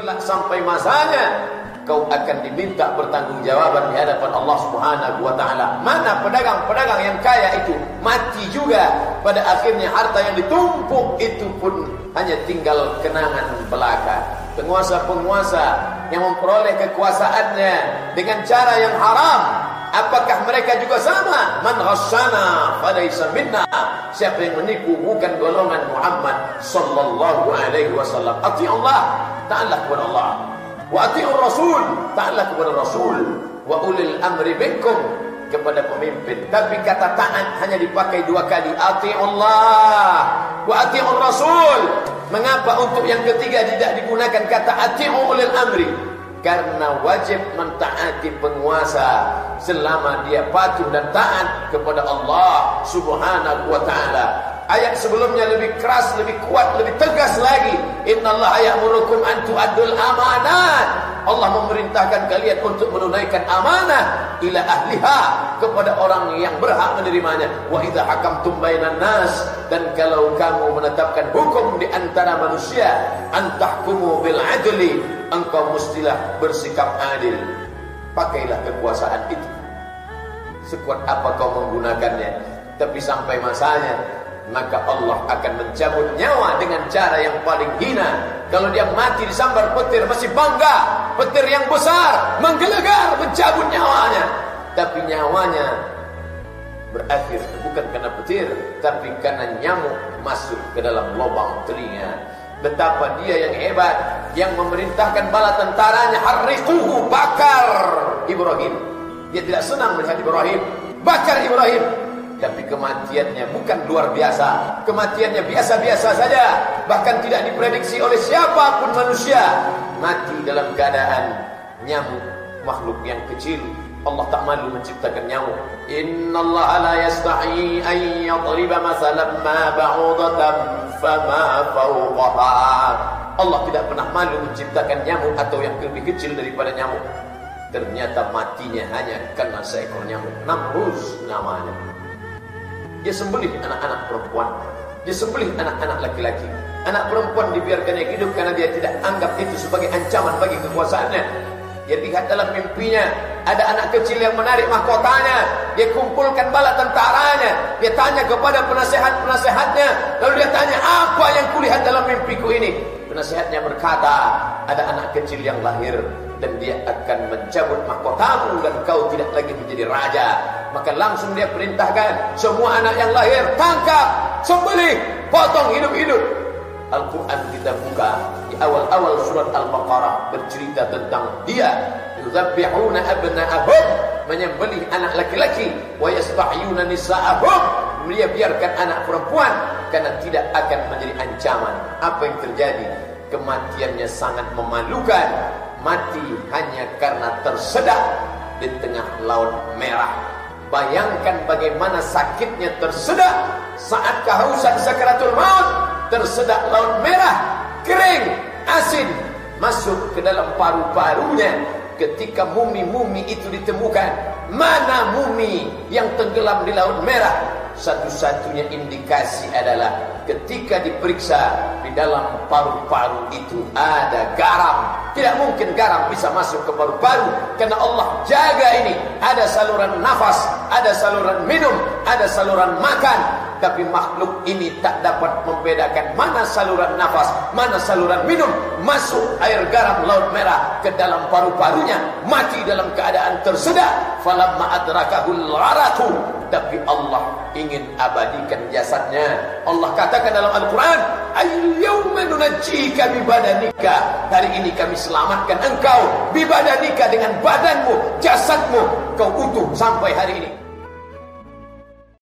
kelak sampai masanya kau akan diminta bertanggungjawaban di hadapan Allah Subhanahu wa taala. Mana pedagang-pedagang yang kaya itu mati juga pada akhirnya harta yang ditumpuk itu pun hanya tinggal kenangan belaka. Penguasa-penguasa yang memperoleh kekuasaannya dengan cara yang haram Apakah mereka juga sama? Man ghasyana falaysa minna. Siapa yang menipu bukan golongan Muhammad sallallahu alaihi wasallam. Ati Allah, taatlah kepada Allah. Wa ati'ur rasul, taatlah kepada rasul. Wa ulil amri minkum kepada pemimpin. Tapi kata taat hanya dipakai dua kali. Ati Allah wa ati'ur rasul. Mengapa untuk yang ketiga tidak digunakan kata ati'u ulil amri? Karena wajib mentaati penguasa selama dia patuh dan taat kepada Allah Subhanahu wa taala. Ayat sebelumnya lebih keras, lebih kuat, lebih tegas lagi. Innallaha ya'murukum an tu'addul amanat. Allah memerintahkan kalian untuk menunaikan amanah ila ahliha kepada orang yang berhak menerimanya. Wa idza hakamtum bainan nas dan kalau kamu menetapkan hukum di antara manusia, antahkumu bil adli, engkau mestilah bersikap adil. Pakailah kekuasaan itu. Sekuat apa kau menggunakannya, tapi sampai masanya maka Allah akan mencabut nyawa dengan cara yang paling hina. Kalau dia mati disambar petir masih bangga, petir yang besar menggelegar mencabut nyawanya. Tapi nyawanya berakhir bukan karena petir, tapi karena nyamuk masuk ke dalam lubang telinga. Betapa dia yang hebat yang memerintahkan bala tentaranya harriquhu bakar Ibrahim. Dia tidak senang melihat Ibrahim. Bakar Ibrahim tapi kematiannya bukan luar biasa. Kematiannya biasa-biasa saja. Bahkan tidak diprediksi oleh siapa pun manusia. Mati dalam keadaan nyamuk makhluk yang kecil. Allah tak malu menciptakan nyamuk. Inna Allah la yastahi an yadriba masalan ma ba'udatan fama fawqaha. Allah tidak pernah malu menciptakan nyamuk atau yang lebih kecil daripada nyamuk. Ternyata matinya hanya karena seekor nyamuk. Namruz namanya. Dia sembelih anak-anak perempuan. Dia sembelih anak-anak laki-laki. Anak perempuan dibiarkannya hidup karena dia tidak anggap itu sebagai ancaman bagi kekuasaannya. Dia lihat dalam mimpinya ada anak kecil yang menarik mahkotanya. Dia kumpulkan bala tentaranya. Dia tanya kepada penasehat-penasehatnya. Lalu dia tanya, apa yang kulihat dalam mimpiku ini? Penasehatnya berkata, ada anak kecil yang lahir dan dia akan mencabut mahkotamu dan kau tidak lagi menjadi raja. Maka langsung dia perintahkan semua anak yang lahir tangkap, sembelih, potong hidup-hidup. Al-Quran kita buka di awal-awal surat Al-Baqarah bercerita tentang dia. Yuzabbihuna abna'ahum menyembelih anak laki-laki. Wa yastahyuna nisa'ahum dia biarkan anak perempuan karena tidak akan menjadi ancaman. Apa yang terjadi? Kematiannya sangat memalukan. Mati hanya karena tersedak di tengah laut merah. Bayangkan bagaimana sakitnya tersedak saat kehausan sakaratul maut, tersedak laut merah, kering, asin, masuk ke dalam paru-parunya. Ketika mumi-mumi itu ditemukan, mana mumi yang tenggelam di laut merah? Satu-satunya indikasi adalah ketika diperiksa di dalam paru-paru itu ada garam. Tidak mungkin garam bisa masuk ke paru-paru karena Allah jaga ini. Ada saluran nafas, ada saluran minum, ada saluran makan. Tapi makhluk ini tak dapat membedakan mana saluran nafas, mana saluran minum. Masuk air garam laut merah ke dalam paru-parunya. Mati dalam keadaan tersedak. Falamma adrakahul laratu. Tapi Allah ingin abadikan jasadnya. Allah katakan dalam Al-Quran. Al-yawma nunajjika bibadanika. Hari ini kami selamatkan engkau. Bibadanika dengan badanmu, jasadmu. Kau utuh sampai hari ini.